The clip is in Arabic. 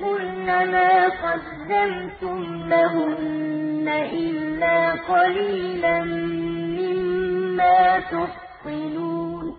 مَا قَدَّمْتُمْ لَهُنَّ إِلَّا قَلِيلًا مِّمَّا تُحْصِنُونَ